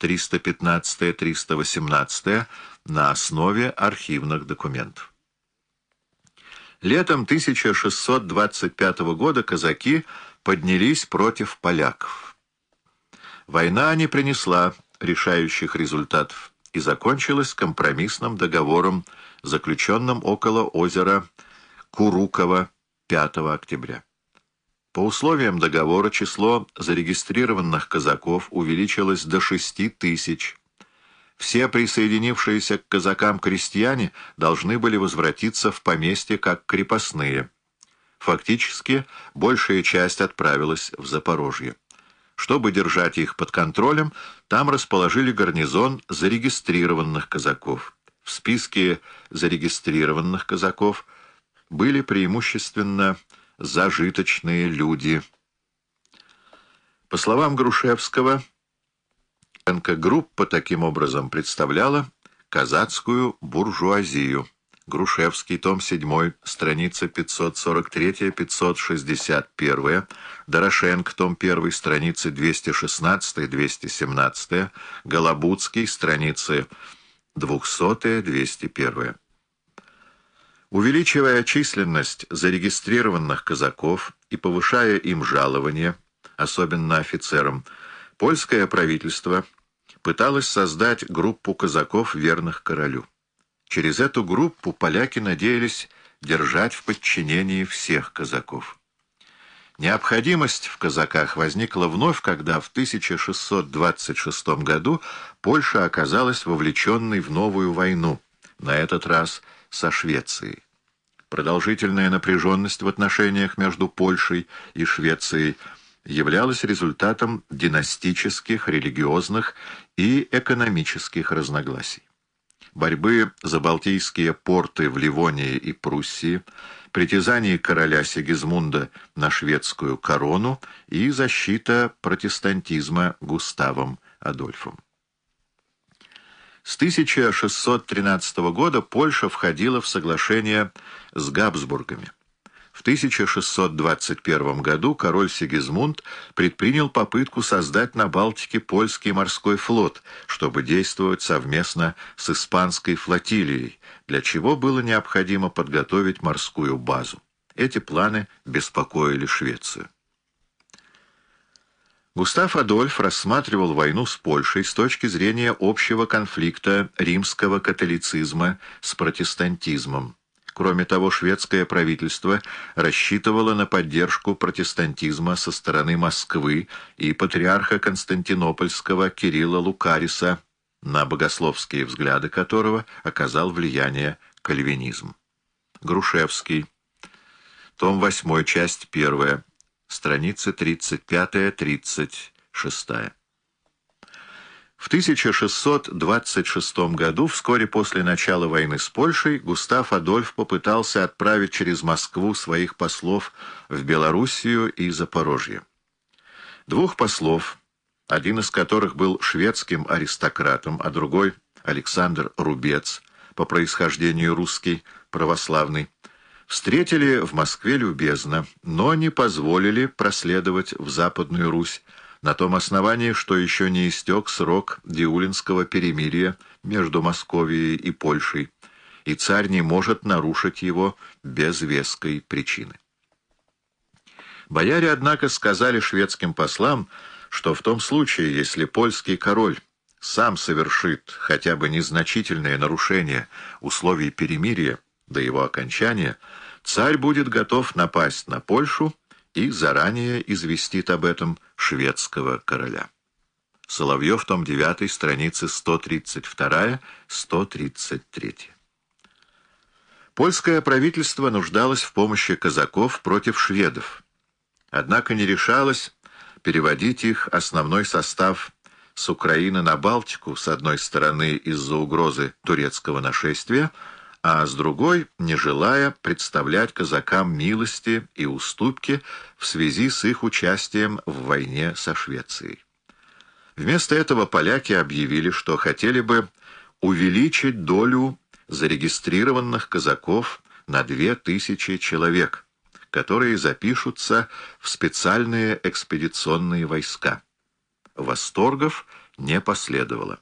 315-318 на основе архивных документов. Летом 1625 года казаки поднялись против поляков. Война не принесла решающих результатов и закончилась компромиссным договором, заключенным около озера Курукова 5 октября. По условиям договора число зарегистрированных казаков увеличилось до 6 тысяч. Все присоединившиеся к казакам крестьяне должны были возвратиться в поместье как крепостные. Фактически, большая часть отправилась в Запорожье. Чтобы держать их под контролем, там расположили гарнизон зарегистрированных казаков. В списке зарегистрированных казаков были преимущественно зажиточные люди. По словам Грушевского, группа таким образом представляла казацкую буржуазию. Грушевский, том 7, страница 543-561, Дорошенко, том 1, страницы 216-217, Голобудский, страницы 200-201. Увеличивая численность зарегистрированных казаков и повышая им жалования, особенно офицерам, польское правительство пыталось создать группу казаков, верных королю. Через эту группу поляки надеялись держать в подчинении всех казаков. Необходимость в казаках возникла вновь, когда в 1626 году Польша оказалась вовлеченной в новую войну, на этот раз со Швецией. Продолжительная напряженность в отношениях между Польшей и Швецией являлась результатом династических, религиозных и экономических разногласий борьбы за балтийские порты в Ливонии и Пруссии, притязание короля Сигизмунда на шведскую корону и защита протестантизма Густавом Адольфом. С 1613 года Польша входила в соглашение с Габсбургами. В 1621 году король Сигизмунд предпринял попытку создать на Балтике польский морской флот, чтобы действовать совместно с испанской флотилией, для чего было необходимо подготовить морскую базу. Эти планы беспокоили Швецию. Густав Адольф рассматривал войну с Польшей с точки зрения общего конфликта римского католицизма с протестантизмом. Кроме того, шведское правительство рассчитывало на поддержку протестантизма со стороны Москвы и патриарха Константинопольского Кирилла Лукариса, на богословские взгляды которого оказал влияние кальвинизм. Грушевский. Том 8, часть 1, страницы 35-36. В 1626 году, вскоре после начала войны с Польшей, Густав Адольф попытался отправить через Москву своих послов в Белоруссию и Запорожье. Двух послов, один из которых был шведским аристократом, а другой — Александр Рубец, по происхождению русский, православный, встретили в Москве любезно, но не позволили проследовать в Западную Русь, на том основании, что еще не истек срок Диулинского перемирия между Московией и Польшей, и царь не может нарушить его без веской причины. Бояре, однако, сказали шведским послам, что в том случае, если польский король сам совершит хотя бы незначительное нарушение условий перемирия до его окончания, царь будет готов напасть на Польшу и заранее известит об этом шведского короля. Соловьев, том 9, страницы 132-133. Польское правительство нуждалось в помощи казаков против шведов, однако не решалось переводить их основной состав с Украины на Балтику, с одной стороны из-за угрозы турецкого нашествия, а с другой, не желая представлять казакам милости и уступки в связи с их участием в войне со Швецией. Вместо этого поляки объявили, что хотели бы увеличить долю зарегистрированных казаков на две тысячи человек, которые запишутся в специальные экспедиционные войска. Восторгов не последовало.